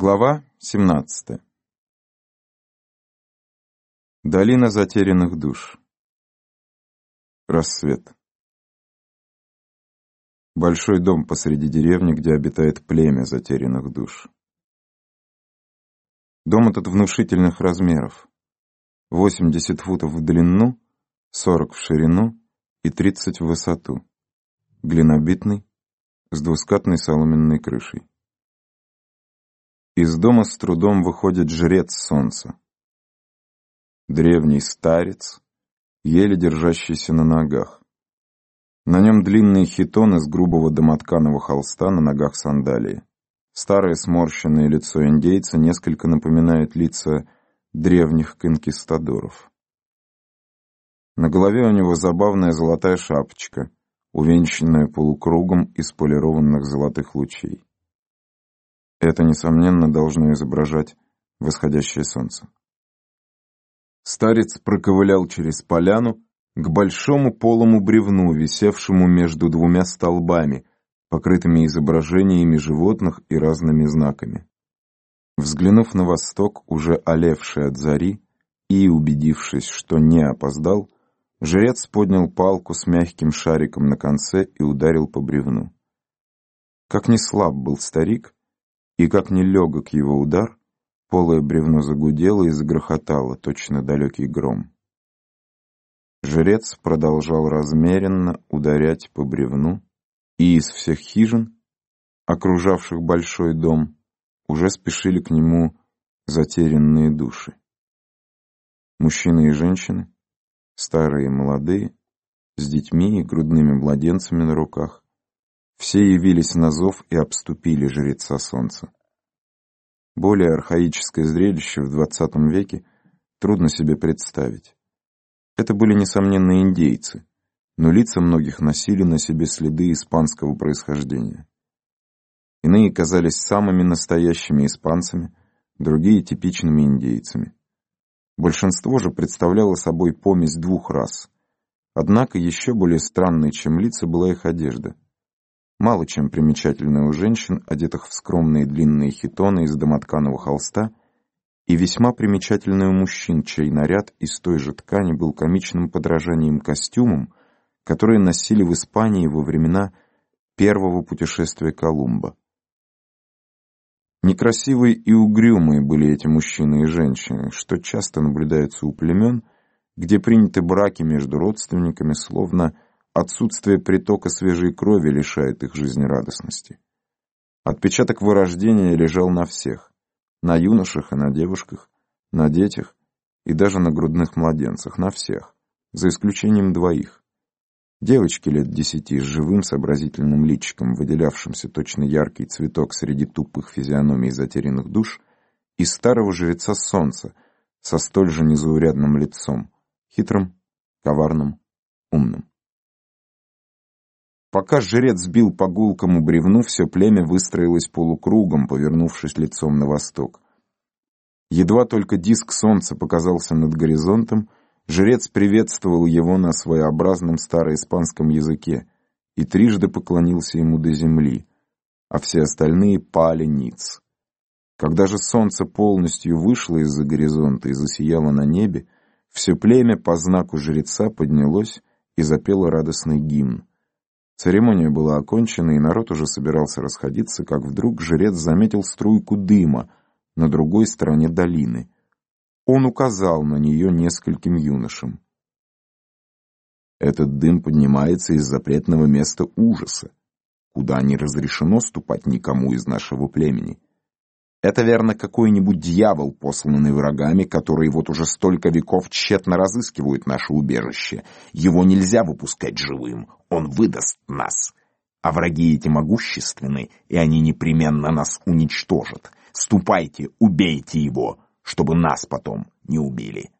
Глава 17. Долина затерянных душ. Рассвет. Большой дом посреди деревни, где обитает племя затерянных душ. Дом этот внушительных размеров. 80 футов в длину, 40 в ширину и 30 в высоту. Глинобитный, с двускатной соломенной крышей. Из дома с трудом выходит жрец солнца. Древний старец, еле держащийся на ногах. На нем длинные хитоны из грубого домотканого холста, на ногах сандалии. Старое сморщенное лицо индейца несколько напоминает лица древних конкистадоров. На голове у него забавная золотая шапочка, увенчанная полукругом из полированных золотых лучей. Это, несомненно, должно изображать восходящее солнце. Старец проковылял через поляну к большому полому бревну, висевшему между двумя столбами, покрытыми изображениями животных и разными знаками. Взглянув на восток, уже олевший от зари, и, убедившись, что не опоздал, жрец поднял палку с мягким шариком на конце и ударил по бревну. Как ни слаб был старик, и как нелегок его удар, полое бревно загудело и загрохотало, точно далекий гром. Жрец продолжал размеренно ударять по бревну, и из всех хижин, окружавших большой дом, уже спешили к нему затерянные души. Мужчины и женщины, старые и молодые, с детьми и грудными младенцами на руках, все явились на зов и обступили жреца солнца. Более архаическое зрелище в двадцатом веке трудно себе представить. Это были, несомненно, индейцы, но лица многих носили на себе следы испанского происхождения. Иные казались самыми настоящими испанцами, другие — типичными индейцами. Большинство же представляло собой помесь двух рас. Однако еще более странной, чем лица, была их одежда — мало чем примечательная у женщин, одетых в скромные длинные хитоны из домотканого холста, и весьма примечательная у мужчин, чей наряд из той же ткани был комичным подражанием костюмам, которые носили в Испании во времена первого путешествия Колумба. Некрасивые и угрюмые были эти мужчины и женщины, что часто наблюдается у племен, где приняты браки между родственниками, словно Отсутствие притока свежей крови лишает их жизнерадостности. Отпечаток вырождения лежал на всех. На юношах и на девушках, на детях и даже на грудных младенцах, на всех, за исключением двоих. Девочки лет десяти с живым сообразительным личиком, выделявшимся точно яркий цветок среди тупых физиономий затерянных душ, и старого жреца солнца со столь же незаурядным лицом, хитрым, коварным, умным. Пока жрец бил по гулкому бревну, все племя выстроилось полукругом, повернувшись лицом на восток. Едва только диск солнца показался над горизонтом, жрец приветствовал его на своеобразном староиспанском языке и трижды поклонился ему до земли, а все остальные пали ниц. Когда же солнце полностью вышло из-за горизонта и засияло на небе, все племя по знаку жреца поднялось и запело радостный гимн. Церемония была окончена, и народ уже собирался расходиться, как вдруг жрец заметил струйку дыма на другой стороне долины. Он указал на нее нескольким юношам. Этот дым поднимается из запретного места ужаса, куда не разрешено ступать никому из нашего племени. Это, верно, какой-нибудь дьявол, посланный врагами, которые вот уже столько веков тщетно разыскивают наше убежище. Его нельзя выпускать живым, он выдаст нас. А враги эти могущественны, и они непременно нас уничтожат. Ступайте, убейте его, чтобы нас потом не убили.